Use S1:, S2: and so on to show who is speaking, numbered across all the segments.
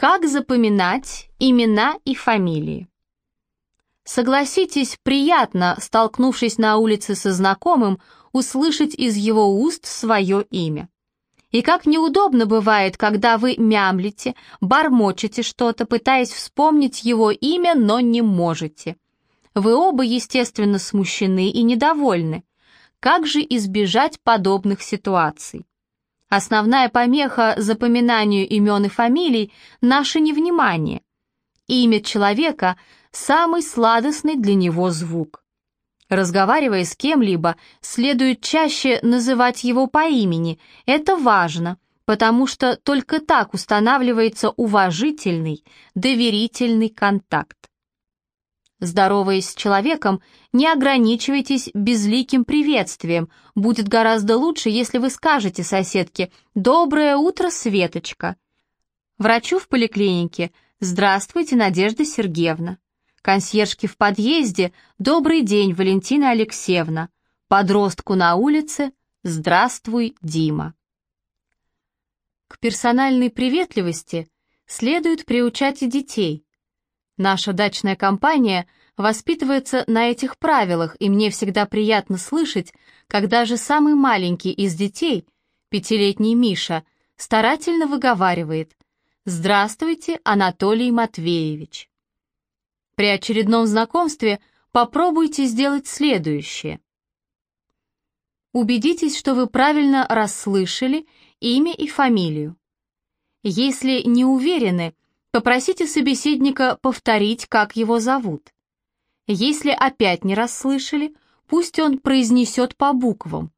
S1: Как запоминать имена и фамилии? Согласитесь, приятно, столкнувшись на улице со знакомым, услышать из его уст свое имя. И как неудобно бывает, когда вы мямлите, бормочете что-то, пытаясь вспомнить его имя, но не можете. Вы оба, естественно, смущены и недовольны. Как же избежать подобных ситуаций? Основная помеха запоминанию имен и фамилий – наше невнимание. Имя человека – самый сладостный для него звук. Разговаривая с кем-либо, следует чаще называть его по имени. Это важно, потому что только так устанавливается уважительный, доверительный контакт. Здороваясь с человеком, не ограничивайтесь безликим приветствием. Будет гораздо лучше, если вы скажете соседке «Доброе утро, Светочка». Врачу в поликлинике «Здравствуйте, Надежда Сергеевна». Консьержке в подъезде «Добрый день, Валентина Алексеевна». Подростку на улице «Здравствуй, Дима». К персональной приветливости следует приучать и детей – Наша дачная компания воспитывается на этих правилах, и мне всегда приятно слышать, когда же самый маленький из детей, пятилетний Миша, старательно выговаривает «Здравствуйте, Анатолий Матвеевич». При очередном знакомстве попробуйте сделать следующее. Убедитесь, что вы правильно расслышали имя и фамилию. Если не уверены, Попросите собеседника повторить, как его зовут. Если опять не расслышали, пусть он произнесет по буквам.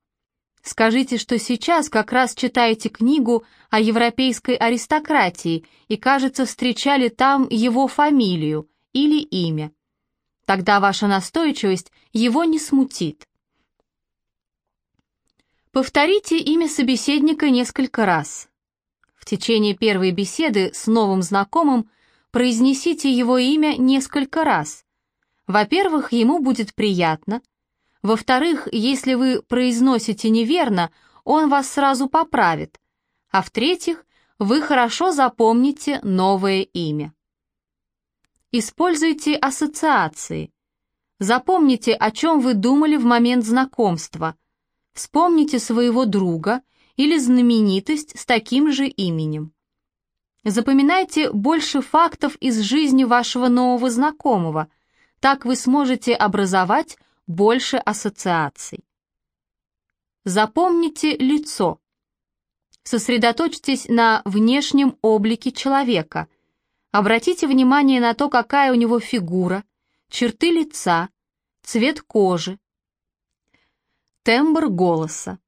S1: Скажите, что сейчас как раз читаете книгу о европейской аристократии и, кажется, встречали там его фамилию или имя. Тогда ваша настойчивость его не смутит. Повторите имя собеседника несколько раз. В течение первой беседы с новым знакомым произнесите его имя несколько раз. Во-первых, ему будет приятно. Во-вторых, если вы произносите неверно, он вас сразу поправит. А в-третьих, вы хорошо запомните новое имя. Используйте ассоциации. Запомните, о чем вы думали в момент знакомства. Вспомните своего друга или знаменитость с таким же именем. Запоминайте больше фактов из жизни вашего нового знакомого, так вы сможете образовать больше ассоциаций. Запомните лицо. Сосредоточьтесь на внешнем облике человека. Обратите внимание на то, какая у него фигура, черты лица, цвет кожи, тембр голоса.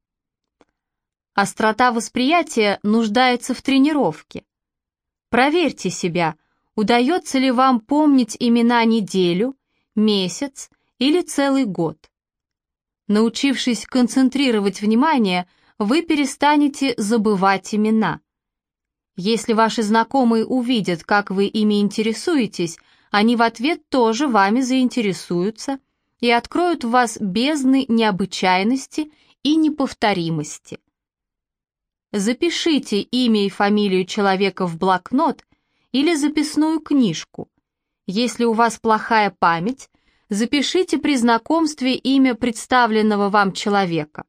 S1: Острота восприятия нуждается в тренировке. Проверьте себя, удается ли вам помнить имена неделю, месяц или целый год. Научившись концентрировать внимание, вы перестанете забывать имена. Если ваши знакомые увидят, как вы ими интересуетесь, они в ответ тоже вами заинтересуются и откроют в вас бездны необычайности и неповторимости. Запишите имя и фамилию человека в блокнот или записную книжку. Если у вас плохая память, запишите при знакомстве имя представленного вам человека.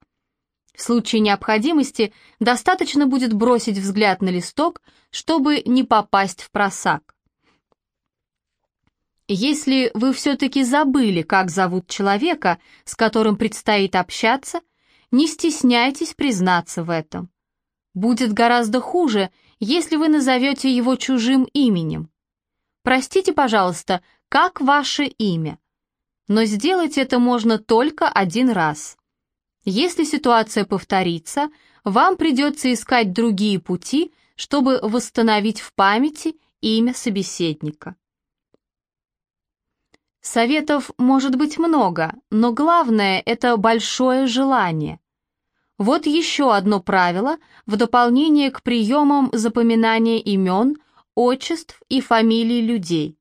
S1: В случае необходимости достаточно будет бросить взгляд на листок, чтобы не попасть в просак. Если вы все-таки забыли, как зовут человека, с которым предстоит общаться, не стесняйтесь признаться в этом. Будет гораздо хуже, если вы назовете его чужим именем. Простите, пожалуйста, как ваше имя? Но сделать это можно только один раз. Если ситуация повторится, вам придется искать другие пути, чтобы восстановить в памяти имя собеседника. Советов может быть много, но главное – это большое желание. Вот еще одно правило в дополнение к приемам запоминания имен, отчеств и фамилий людей.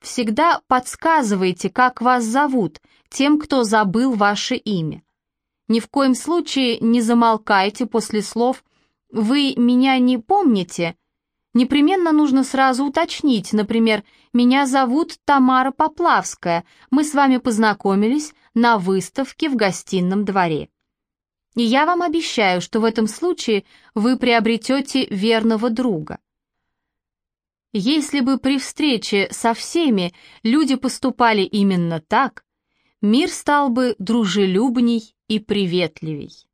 S1: Всегда подсказывайте, как вас зовут, тем, кто забыл ваше имя. Ни в коем случае не замолкайте после слов «Вы меня не помните?» Непременно нужно сразу уточнить, например, «Меня зовут Тамара Поплавская, мы с вами познакомились на выставке в гостином дворе». И я вам обещаю, что в этом случае вы приобретете верного друга. Если бы при встрече со всеми люди поступали именно так, мир стал бы дружелюбней и приветливей.